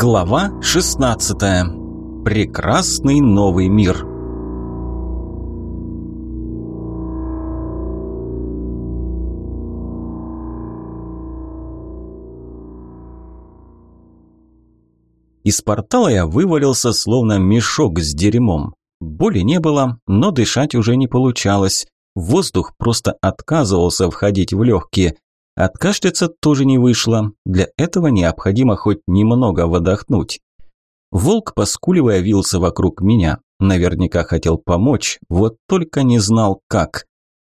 Глава 16. Прекрасный новый мир. Из портала я вывалился, словно мешок с дерьмом. Боли не было, но дышать уже не получалось. Воздух просто отказывался входить в легкие. Откашляться тоже не вышло. Для этого необходимо хоть немного выдохнуть. Волк, поскуливая, вился вокруг меня. Наверняка хотел помочь, вот только не знал как.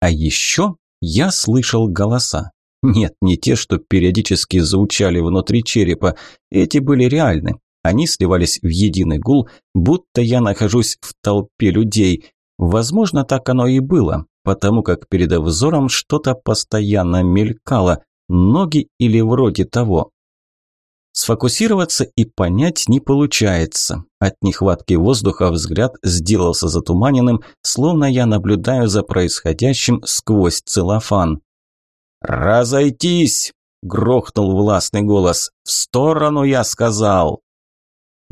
А еще я слышал голоса. Нет, не те, что периодически звучали внутри черепа. Эти были реальны. Они сливались в единый гул, будто я нахожусь в толпе людей. Возможно, так оно и было потому как перед взором что-то постоянно мелькало, ноги или вроде того. Сфокусироваться и понять не получается. От нехватки воздуха взгляд сделался затуманенным, словно я наблюдаю за происходящим сквозь целлофан. «Разойтись!» – грохнул властный голос. «В сторону, я сказал!»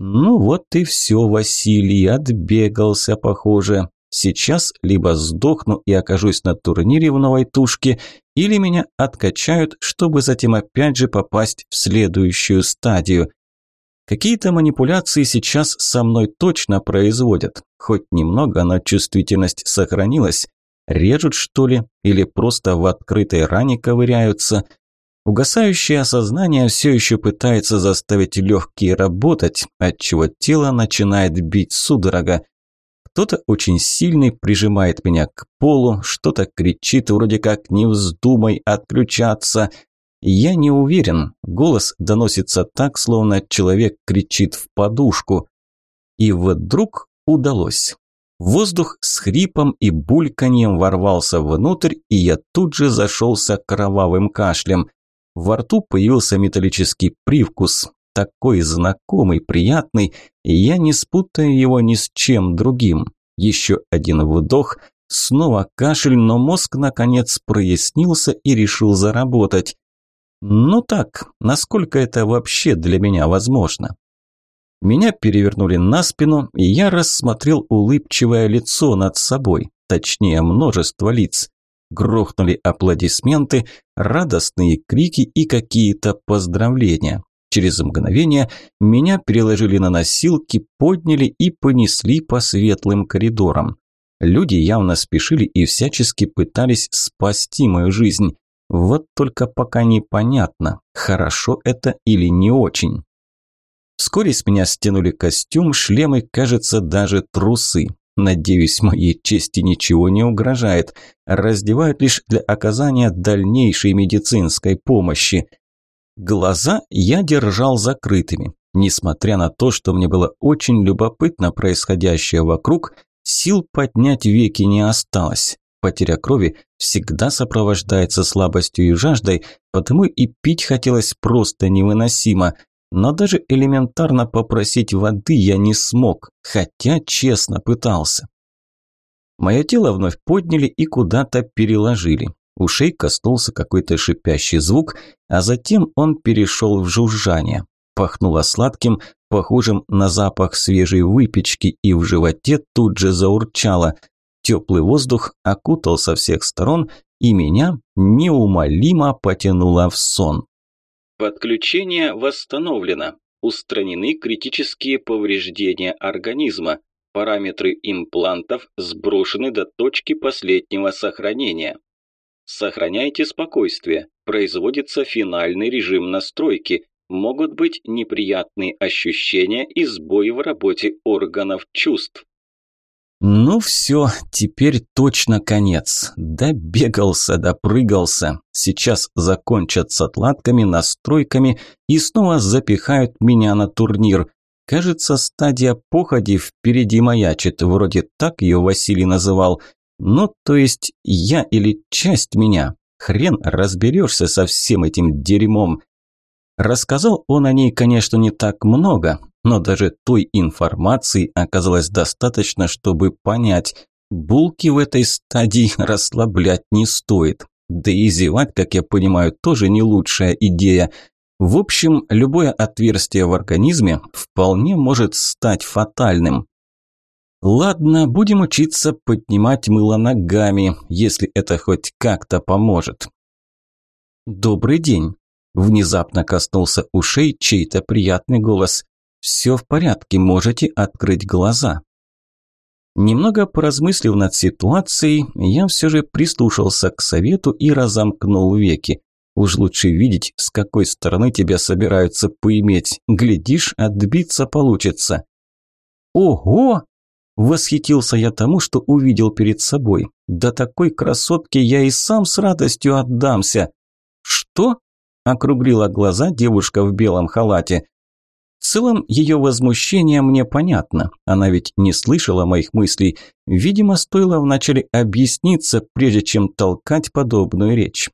Ну вот и все, Василий, отбегался, похоже. Сейчас либо сдохну и окажусь на турнире в новой тушке, или меня откачают, чтобы затем опять же попасть в следующую стадию. Какие-то манипуляции сейчас со мной точно производят. Хоть немного, но чувствительность сохранилась. Режут, что ли, или просто в открытой ране ковыряются. Угасающее осознание все еще пытается заставить легкие работать, отчего тело начинает бить судорога. Кто-то очень сильный прижимает меня к полу, что-то кричит вроде как «не вздумай отключаться». Я не уверен, голос доносится так, словно человек кричит в подушку. И вдруг удалось. Воздух с хрипом и бульканьем ворвался внутрь, и я тут же зашелся кровавым кашлем. Во рту появился металлический привкус такой знакомый, приятный, и я не спутаю его ни с чем другим. Еще один вдох, снова кашель, но мозг наконец прояснился и решил заработать. Ну так, насколько это вообще для меня возможно? Меня перевернули на спину, и я рассмотрел улыбчивое лицо над собой, точнее множество лиц. Грохнули аплодисменты, радостные крики и какие-то поздравления. Через мгновение меня переложили на носилки, подняли и понесли по светлым коридорам. Люди явно спешили и всячески пытались спасти мою жизнь. Вот только пока непонятно, хорошо это или не очень. Вскоре с меня стянули костюм, шлемы, кажется, даже трусы. Надеюсь, моей чести ничего не угрожает. Раздевают лишь для оказания дальнейшей медицинской помощи. Глаза я держал закрытыми. Несмотря на то, что мне было очень любопытно происходящее вокруг, сил поднять веки не осталось. Потеря крови всегда сопровождается слабостью и жаждой, потому и пить хотелось просто невыносимо. Но даже элементарно попросить воды я не смог, хотя честно пытался. Мое тело вновь подняли и куда-то переложили. Ушей коснулся какой-то шипящий звук, а затем он перешел в жужжание. Пахнуло сладким, похожим на запах свежей выпечки, и в животе тут же заурчало. Теплый воздух окутал со всех сторон, и меня неумолимо потянуло в сон. Подключение восстановлено. Устранены критические повреждения организма. Параметры имплантов сброшены до точки последнего сохранения. Сохраняйте спокойствие. Производится финальный режим настройки. Могут быть неприятные ощущения и сбои в работе органов чувств. Ну все, теперь точно конец. Добегался, допрыгался. Сейчас закончат с отладками, настройками и снова запихают меня на турнир. Кажется, стадия походи впереди маячит, вроде так ее Василий называл. Ну, то есть я или часть меня. Хрен разберешься со всем этим дерьмом. Рассказал он о ней, конечно, не так много, но даже той информации оказалось достаточно, чтобы понять, булки в этой стадии расслаблять не стоит. Да и зевать, как я понимаю, тоже не лучшая идея. В общем, любое отверстие в организме вполне может стать фатальным. Ладно, будем учиться поднимать мыло ногами, если это хоть как-то поможет. Добрый день. Внезапно коснулся ушей чей-то приятный голос. «Все в порядке, можете открыть глаза». Немного поразмыслив над ситуацией, я все же прислушался к совету и разомкнул веки. Уж лучше видеть, с какой стороны тебя собираются поиметь. Глядишь, отбиться получится. «Ого!» – восхитился я тому, что увидел перед собой. «Да такой красотке я и сам с радостью отдамся!» «Что?» – округлила глаза девушка в белом халате. В целом, ее возмущение мне понятно. Она ведь не слышала моих мыслей. Видимо, стоило вначале объясниться, прежде чем толкать подобную речь.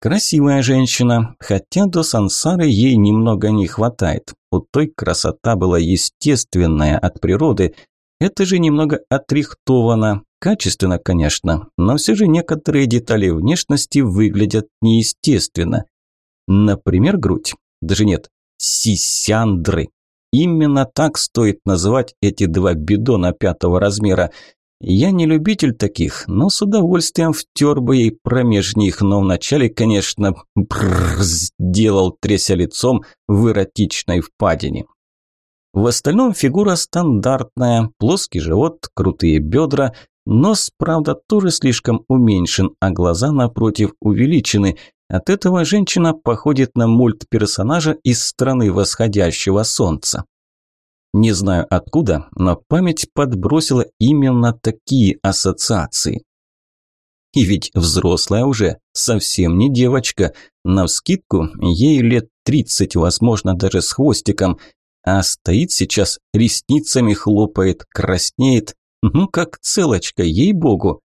Красивая женщина, хотя до сансары ей немного не хватает. У той красота была естественная от природы. Это же немного отрихтовано. Качественно, конечно, но все же некоторые детали внешности выглядят неестественно. Например, грудь. Даже нет, сисяндры. Именно так стоит называть эти два бидона пятого размера. Я не любитель таких, но с удовольствием втер бы ей промеж них, но вначале, конечно, бррр, сделал, тряся лицом в эротичной впадине. В остальном фигура стандартная, плоский живот, крутые бедра, нос, правда, тоже слишком уменьшен, а глаза, напротив, увеличены, от этого женщина походит на мультперсонажа из страны восходящего солнца. Не знаю откуда, но память подбросила именно такие ассоциации. И ведь взрослая уже, совсем не девочка. Навскидку, ей лет 30, возможно, даже с хвостиком. А стоит сейчас, ресницами хлопает, краснеет. Ну, как целочка, ей-богу.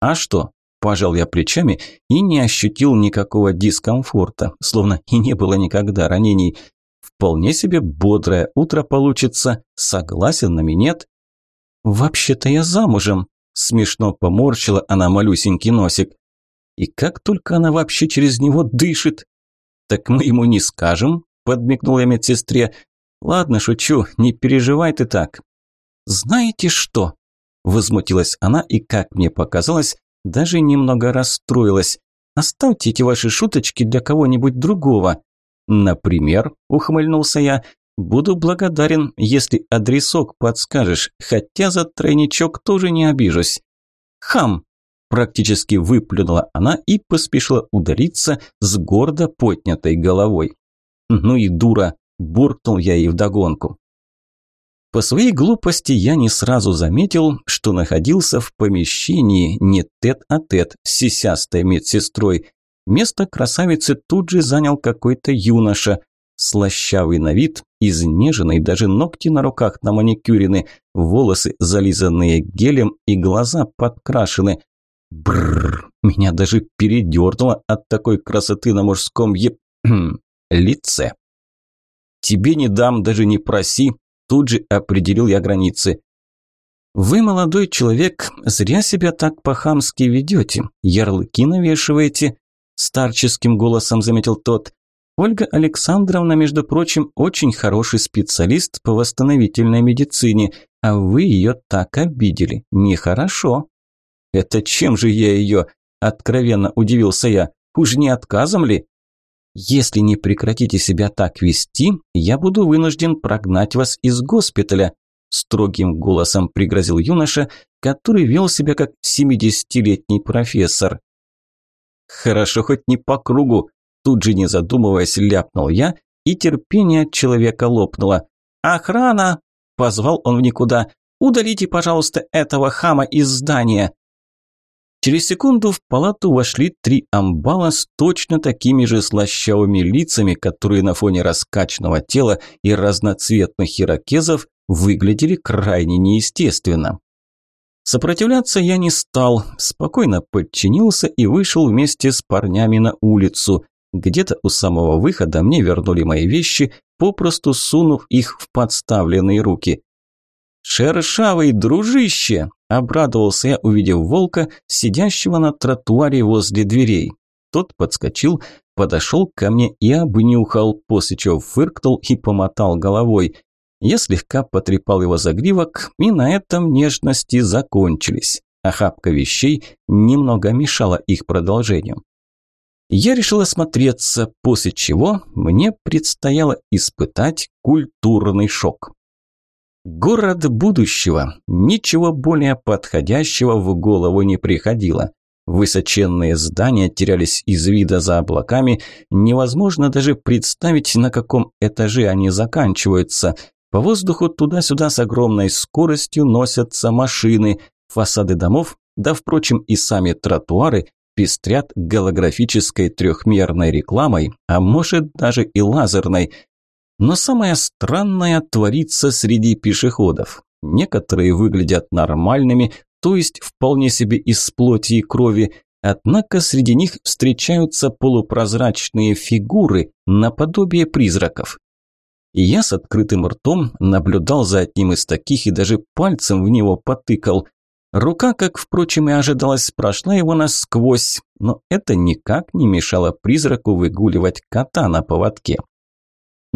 А что, Пожал я плечами и не ощутил никакого дискомфорта, словно и не было никогда ранений. Вполне себе бодрое утро получится, согласен на минет. «Вообще-то я замужем», – смешно поморщила она малюсенький носик. «И как только она вообще через него дышит?» «Так мы ему не скажем», – подмигнул я медсестре. «Ладно, шучу, не переживай ты так». «Знаете что?» – возмутилась она и, как мне показалось, даже немного расстроилась. «Оставьте эти ваши шуточки для кого-нибудь другого». «Например», – ухмыльнулся я, – «буду благодарен, если адресок подскажешь, хотя за тройничок тоже не обижусь». «Хам!» – практически выплюнула она и поспешила удариться с гордо поднятой головой. «Ну и дура!» – буркнул я ей вдогонку. По своей глупости я не сразу заметил, что находился в помещении не тет-а-тет -тет с сисястой медсестрой. Место красавицы тут же занял какой-то юноша. Слащавый на вид, изнеженный, даже ногти на руках на маникюрены, волосы зализанные гелем и глаза подкрашены. Бррр, меня даже передернуло от такой красоты на мужском е... лице. «Тебе не дам, даже не проси», Тут же определил я границы. «Вы, молодой человек, зря себя так по-хамски ведете, ярлыки навешиваете», старческим голосом заметил тот. «Ольга Александровна, между прочим, очень хороший специалист по восстановительной медицине, а вы ее так обидели. Нехорошо». «Это чем же я ее?» – откровенно удивился я. «Уж не отказом ли?» Если не прекратите себя так вести, я буду вынужден прогнать вас из госпиталя», строгим голосом пригрозил юноша, который вел себя как семидесятилетний профессор. «Хорошо, хоть не по кругу», тут же не задумываясь ляпнул я, и терпение человека лопнуло. «Охрана!» – позвал он в никуда. «Удалите, пожалуйста, этого хама из здания!» Через секунду в палату вошли три амбала с точно такими же слащавыми лицами, которые на фоне раскачанного тела и разноцветных ирокезов выглядели крайне неестественно. Сопротивляться я не стал, спокойно подчинился и вышел вместе с парнями на улицу. Где-то у самого выхода мне вернули мои вещи, попросту сунув их в подставленные руки. «Шершавый дружище!» – обрадовался я, увидев волка, сидящего на тротуаре возле дверей. Тот подскочил, подошел ко мне и обнюхал, после чего фыркнул и помотал головой. Я слегка потрепал его загривок, и на этом нежности закончились. Охапка вещей немного мешала их продолжению. Я решил осмотреться, после чего мне предстояло испытать культурный шок. Город будущего. Ничего более подходящего в голову не приходило. Высоченные здания терялись из вида за облаками, невозможно даже представить, на каком этаже они заканчиваются. По воздуху туда-сюда с огромной скоростью носятся машины, фасады домов, да, впрочем, и сами тротуары пестрят голографической трехмерной рекламой, а может даже и лазерной – но самое странное творится среди пешеходов. Некоторые выглядят нормальными, то есть вполне себе из плоти и крови, однако среди них встречаются полупрозрачные фигуры наподобие призраков. И я с открытым ртом наблюдал за одним из таких и даже пальцем в него потыкал. Рука, как, впрочем, и ожидалось, прошла его насквозь, но это никак не мешало призраку выгуливать кота на поводке.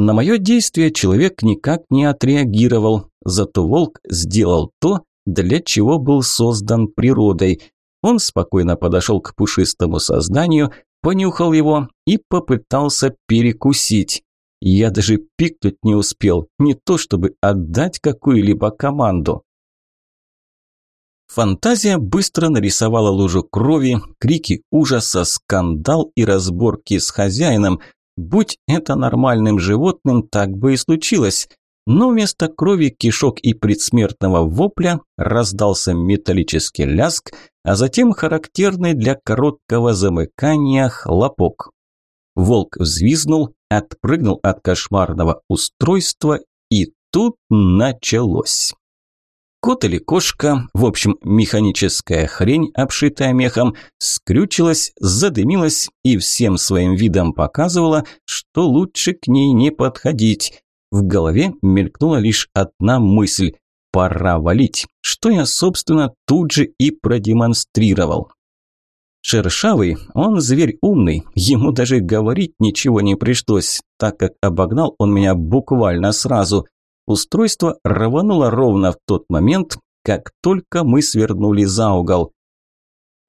На мое действие человек никак не отреагировал, зато волк сделал то, для чего был создан природой. Он спокойно подошел к пушистому созданию, понюхал его и попытался перекусить. Я даже пикнуть не успел, не то чтобы отдать какую-либо команду. Фантазия быстро нарисовала лужу крови, крики ужаса, скандал и разборки с хозяином – Будь это нормальным животным, так бы и случилось. Но вместо крови, кишок и предсмертного вопля раздался металлический ляск, а затем характерный для короткого замыкания хлопок. Волк взвизнул, отпрыгнул от кошмарного устройства, и тут началось. Кот или кошка, в общем, механическая хрень, обшитая мехом, скрючилась, задымилась и всем своим видом показывала, что лучше к ней не подходить. В голове мелькнула лишь одна мысль – пора валить, что я, собственно, тут же и продемонстрировал. Шершавый, он зверь умный, ему даже говорить ничего не пришлось, так как обогнал он меня буквально сразу – Устройство рвануло ровно в тот момент, как только мы свернули за угол.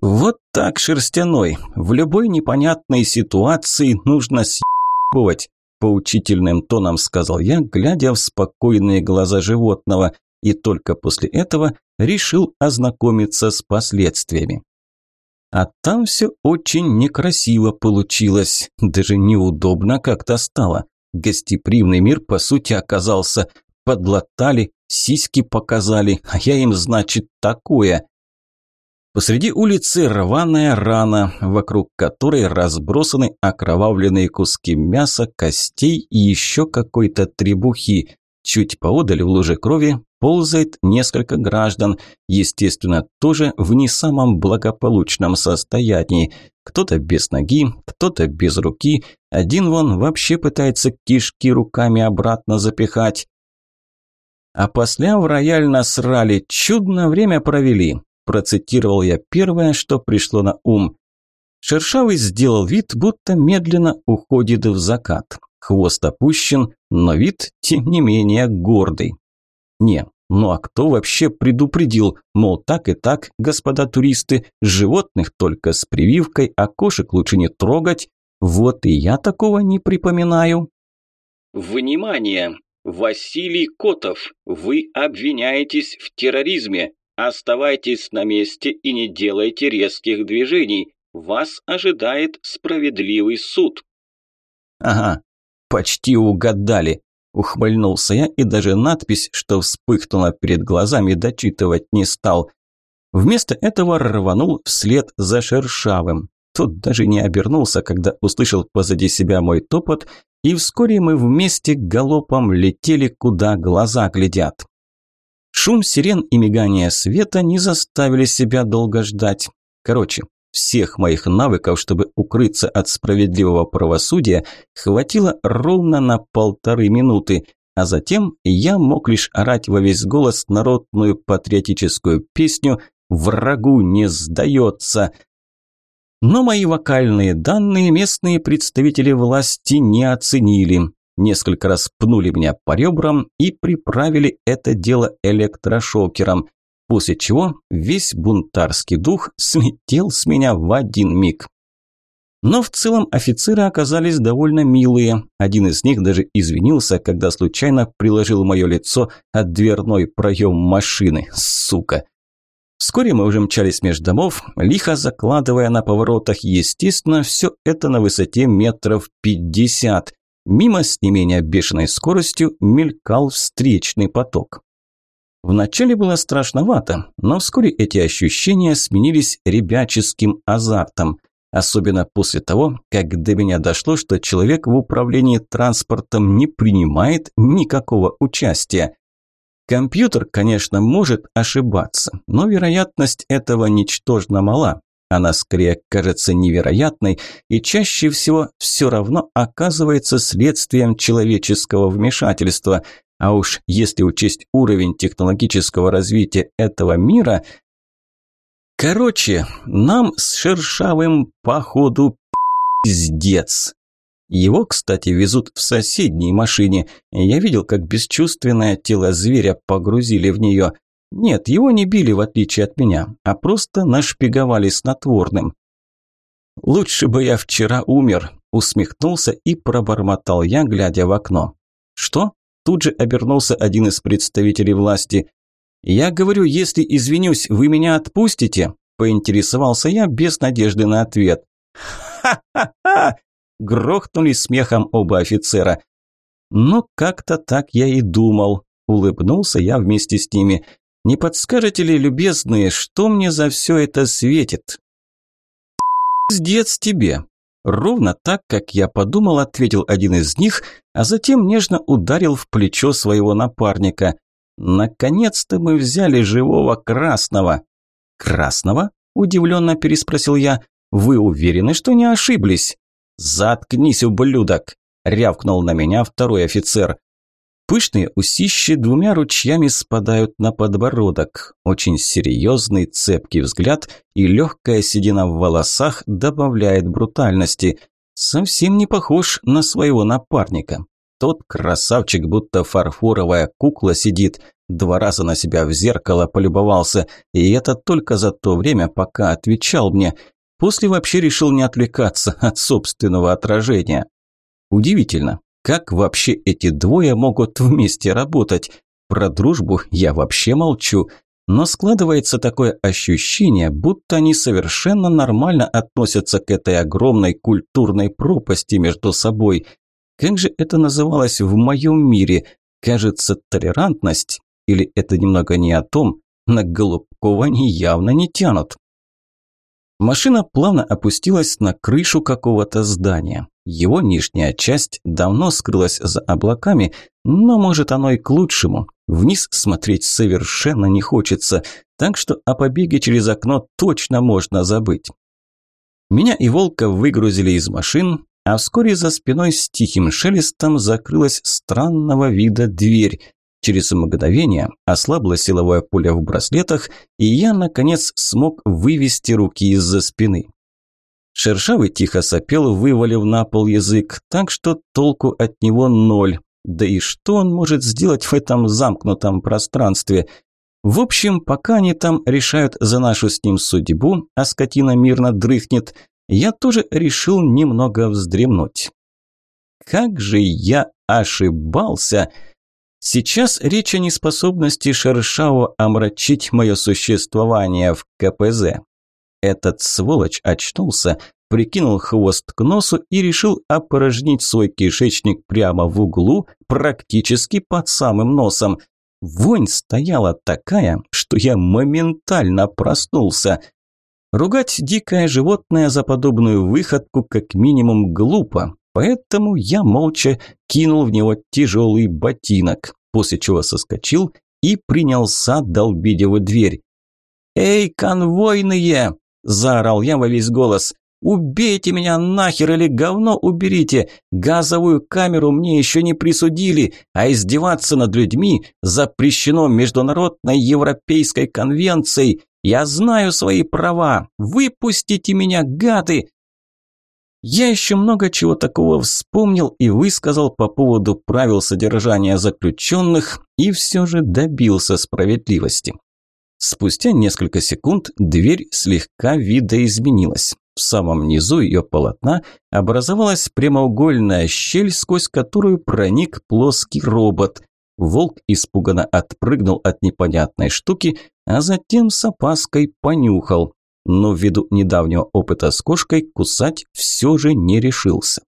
Вот так, шерстяной, в любой непонятной ситуации нужно съебывать, поучительным тоном сказал я, глядя в спокойные глаза животного, и только после этого решил ознакомиться с последствиями. А там все очень некрасиво получилось, даже неудобно как-то стало. Гостеприимный мир, по сути, оказался подлатали, сиськи показали, а я им, значит, такое. Посреди улицы рваная рана, вокруг которой разбросаны окровавленные куски мяса, костей и еще какой-то требухи. Чуть поодаль в луже крови ползает несколько граждан, естественно, тоже в не самом благополучном состоянии. Кто-то без ноги, кто-то без руки, один вон вообще пытается кишки руками обратно запихать. А после в рояль насрали, чудно время провели. Процитировал я первое, что пришло на ум. Шершавый сделал вид, будто медленно уходит в закат. Хвост опущен, но вид, тем не менее, гордый. Не, ну а кто вообще предупредил, мол, так и так, господа туристы, животных только с прививкой, а кошек лучше не трогать? Вот и я такого не припоминаю. Внимание! Василий Котов, вы обвиняетесь в терроризме. Оставайтесь на месте и не делайте резких движений. Вас ожидает справедливый суд. Ага, почти угадали. Ухмыльнулся я и даже надпись, что вспыхнула перед глазами, дочитывать не стал. Вместо этого рванул вслед за шершавым. Тот даже не обернулся, когда услышал позади себя мой топот и вскоре мы вместе галопом летели, куда глаза глядят. Шум сирен и мигание света не заставили себя долго ждать. Короче, всех моих навыков, чтобы укрыться от справедливого правосудия, хватило ровно на полторы минуты, а затем я мог лишь орать во весь голос народную патриотическую песню «Врагу не сдается», Но мои вокальные данные местные представители власти не оценили. Несколько раз пнули меня по ребрам и приправили это дело электрошокером, после чего весь бунтарский дух слетел с меня в один миг. Но в целом офицеры оказались довольно милые. Один из них даже извинился, когда случайно приложил мое лицо от дверной проем машины. Сука! Вскоре мы уже мчались между домов, лихо закладывая на поворотах, естественно, все это на высоте метров пятьдесят. Мимо с не менее бешеной скоростью мелькал встречный поток. Вначале было страшновато, но вскоре эти ощущения сменились ребяческим азартом. Особенно после того, как до меня дошло, что человек в управлении транспортом не принимает никакого участия. Компьютер, конечно, может ошибаться, но вероятность этого ничтожно мала. Она скорее кажется невероятной и чаще всего все равно оказывается следствием человеческого вмешательства. А уж если учесть уровень технологического развития этого мира, Короче, нам с Шершавым походу пиздец. Его, кстати, везут в соседней машине. Я видел, как бесчувственное тело зверя погрузили в нее. Нет, его не били, в отличие от меня, а просто нашпиговали снотворным. «Лучше бы я вчера умер», – усмехнулся и пробормотал я, глядя в окно. «Что?» – тут же обернулся один из представителей власти. «Я говорю, если извинюсь, вы меня отпустите?» – поинтересовался я без надежды на ответ. «Ха-ха-ха!» – грохнули смехом оба офицера. «Ну, как-то так я и думал», – улыбнулся я вместе с ними. «Не подскажете ли, любезные, что мне за все это светит?» «Пиздец тебе!» Ровно так, как я подумал, ответил один из них, а затем нежно ударил в плечо своего напарника. «Наконец-то мы взяли живого красного!» «Красного?» – удивленно переспросил я. «Вы уверены, что не ошиблись?» «Заткнись, ублюдок!» – рявкнул на меня второй офицер. Пышные усищи двумя ручьями спадают на подбородок. Очень серьезный, цепкий взгляд и легкая седина в волосах добавляет брутальности. Совсем не похож на своего напарника. Тот красавчик, будто фарфоровая кукла сидит, два раза на себя в зеркало полюбовался, и это только за то время, пока отвечал мне. После вообще решил не отвлекаться от собственного отражения. Удивительно, как вообще эти двое могут вместе работать? Про дружбу я вообще молчу, но складывается такое ощущение, будто они совершенно нормально относятся к этой огромной культурной пропасти между собой – как же это называлось в моем мире? Кажется, толерантность? Или это немного не о том? На Голубкова они явно не тянут. Машина плавно опустилась на крышу какого-то здания. Его нижняя часть давно скрылась за облаками, но может оно и к лучшему. Вниз смотреть совершенно не хочется, так что о побеге через окно точно можно забыть. Меня и Волка выгрузили из машин, а вскоре за спиной с тихим шелестом закрылась странного вида дверь. Через мгновение ослабло силовое поле в браслетах, и я, наконец, смог вывести руки из-за спины. Шершавый тихо сопел, вывалив на пол язык, так что толку от него ноль. Да и что он может сделать в этом замкнутом пространстве? В общем, пока они там решают за нашу с ним судьбу, а скотина мирно дрыхнет, я тоже решил немного вздремнуть. Как же я ошибался! Сейчас речь о неспособности Шершао омрачить мое существование в КПЗ. Этот сволочь очнулся, прикинул хвост к носу и решил опорожнить свой кишечник прямо в углу, практически под самым носом. Вонь стояла такая, что я моментально проснулся. Ругать дикое животное за подобную выходку как минимум глупо, поэтому я молча кинул в него тяжелый ботинок, после чего соскочил и принялся долбить его дверь. «Эй, конвойные!» – заорал я во весь голос. «Убейте меня нахер или говно уберите! Газовую камеру мне еще не присудили, а издеваться над людьми запрещено Международной Европейской конвенцией. Я знаю свои права! Выпустите меня, гады!» Я еще много чего такого вспомнил и высказал по поводу правил содержания заключенных и все же добился справедливости. Спустя несколько секунд дверь слегка видоизменилась. В самом низу ее полотна образовалась прямоугольная щель, сквозь которую проник плоский робот. Волк испуганно отпрыгнул от непонятной штуки, а затем с опаской понюхал но ввиду недавнего опыта с кошкой кусать все же не решился.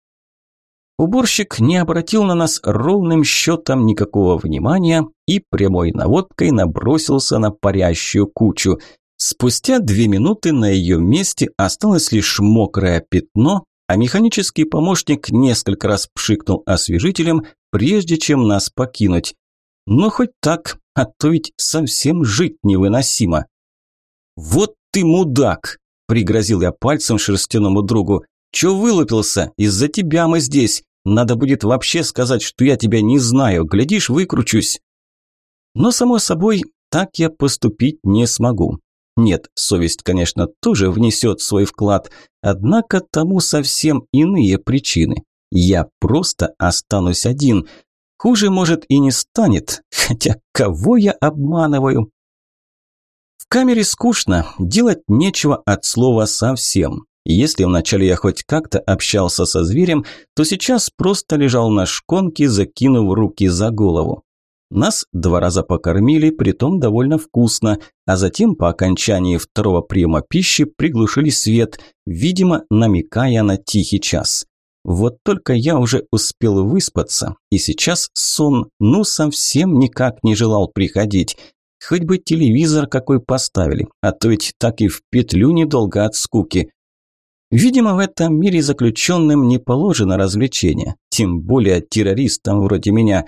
Уборщик не обратил на нас ровным счетом никакого внимания и прямой наводкой набросился на парящую кучу. Спустя две минуты на ее месте осталось лишь мокрое пятно, а механический помощник несколько раз пшикнул освежителем, прежде чем нас покинуть. Но хоть так, а то ведь совсем жить невыносимо. «Вот ты мудак!» – пригрозил я пальцем шерстяному другу. «Чё вылупился? Из-за тебя мы здесь. Надо будет вообще сказать, что я тебя не знаю. Глядишь, выкручусь». Но, само собой, так я поступить не смогу. Нет, совесть, конечно, тоже внесет свой вклад, однако тому совсем иные причины. Я просто останусь один. Хуже, может, и не станет, хотя кого я обманываю? Камере скучно, делать нечего от слова совсем. Если вначале я хоть как-то общался со зверем, то сейчас просто лежал на шконке, закинув руки за голову. Нас два раза покормили, притом довольно вкусно, а затем по окончании второго приема пищи приглушили свет, видимо, намекая на тихий час. Вот только я уже успел выспаться, и сейчас сон ну совсем никак не желал приходить. Хоть бы телевизор какой поставили, а то ведь так и в петлю недолго от скуки. Видимо, в этом мире заключенным не положено развлечения, тем более террористам вроде меня.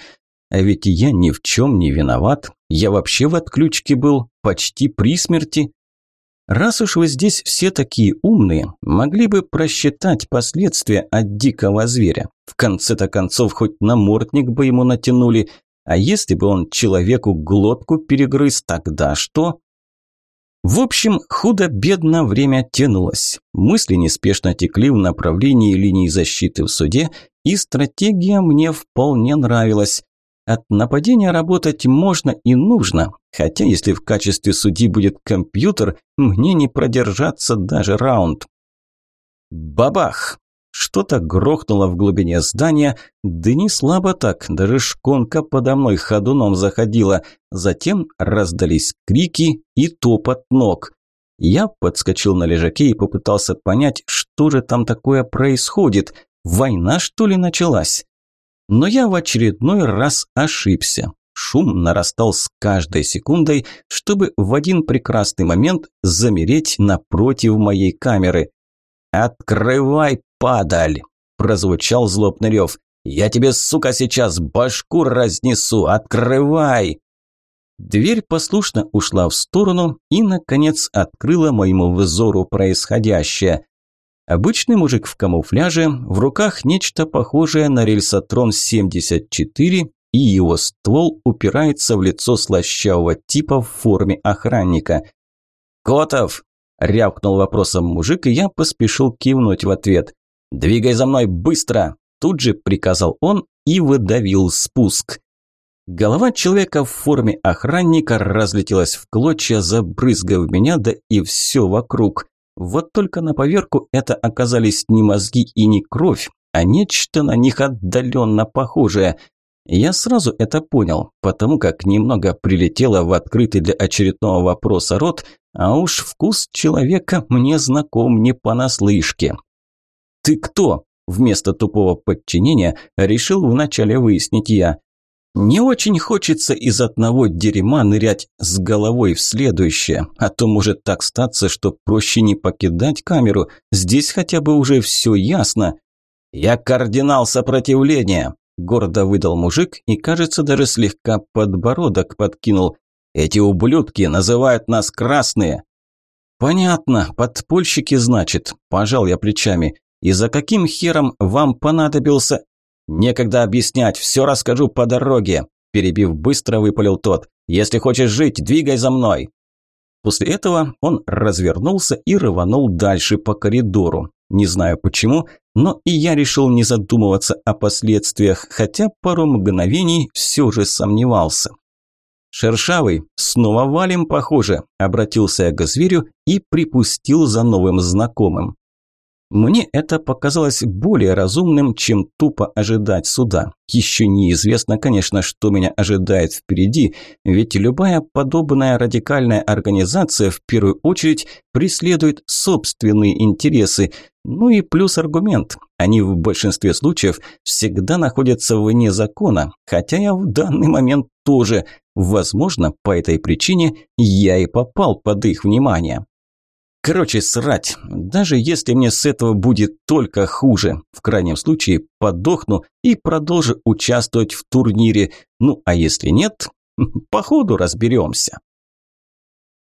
А ведь я ни в чем не виноват, я вообще в отключке был, почти при смерти. Раз уж вы здесь все такие умные, могли бы просчитать последствия от дикого зверя. В конце-то концов, хоть намордник бы ему натянули, а если бы он человеку глотку перегрыз, тогда что? В общем, худо-бедно время тянулось. Мысли неспешно текли в направлении линии защиты в суде, и стратегия мне вполне нравилась. От нападения работать можно и нужно, хотя если в качестве судьи будет компьютер, мне не продержаться даже раунд. Бабах! Что-то грохнуло в глубине здания, да не слабо так, даже шконка подо мной ходуном заходила. Затем раздались крики и топот ног. Я подскочил на лежаке и попытался понять, что же там такое происходит. Война, что ли, началась? Но я в очередной раз ошибся. Шум нарастал с каждой секундой, чтобы в один прекрасный момент замереть напротив моей камеры. «Открывай, падаль!» – прозвучал злобный рев. «Я тебе, сука, сейчас башку разнесу! Открывай!» Дверь послушно ушла в сторону и, наконец, открыла моему взору происходящее. Обычный мужик в камуфляже, в руках нечто похожее на рельсотрон-74, и его ствол упирается в лицо слащавого типа в форме охранника. «Котов, Рявкнул вопросом мужик, и я поспешил кивнуть в ответ. «Двигай за мной быстро!» Тут же приказал он и выдавил спуск. Голова человека в форме охранника разлетелась в клочья, забрызгав меня, да и все вокруг. Вот только на поверку это оказались не мозги и не кровь, а нечто на них отдаленно похожее – я сразу это понял, потому как немного прилетело в открытый для очередного вопроса рот, а уж вкус человека мне знаком не понаслышке. «Ты кто?» – вместо тупого подчинения решил вначале выяснить я. Не очень хочется из одного дерьма нырять с головой в следующее, а то может так статься, что проще не покидать камеру, здесь хотя бы уже все ясно. «Я кардинал сопротивления», гордо выдал мужик и, кажется, даже слегка подбородок подкинул. Эти ублюдки называют нас красные. Понятно, подпольщики, значит, пожал я плечами. И за каким хером вам понадобился? Некогда объяснять, все расскажу по дороге. Перебив быстро, выпалил тот. Если хочешь жить, двигай за мной. После этого он развернулся и рванул дальше по коридору. Не знаю почему, но и я решил не задумываться о последствиях, хотя пару мгновений все же сомневался. «Шершавый, снова валим, похоже», – обратился я к зверю и припустил за новым знакомым. Мне это показалось более разумным, чем тупо ожидать суда. Еще неизвестно, конечно, что меня ожидает впереди, ведь любая подобная радикальная организация в первую очередь преследует собственные интересы. Ну и плюс аргумент. Они в большинстве случаев всегда находятся вне закона, хотя я в данный момент тоже. Возможно, по этой причине я и попал под их внимание. Короче, срать. Даже если мне с этого будет только хуже. В крайнем случае подохну и продолжу участвовать в турнире. Ну, а если нет, по ходу разберемся.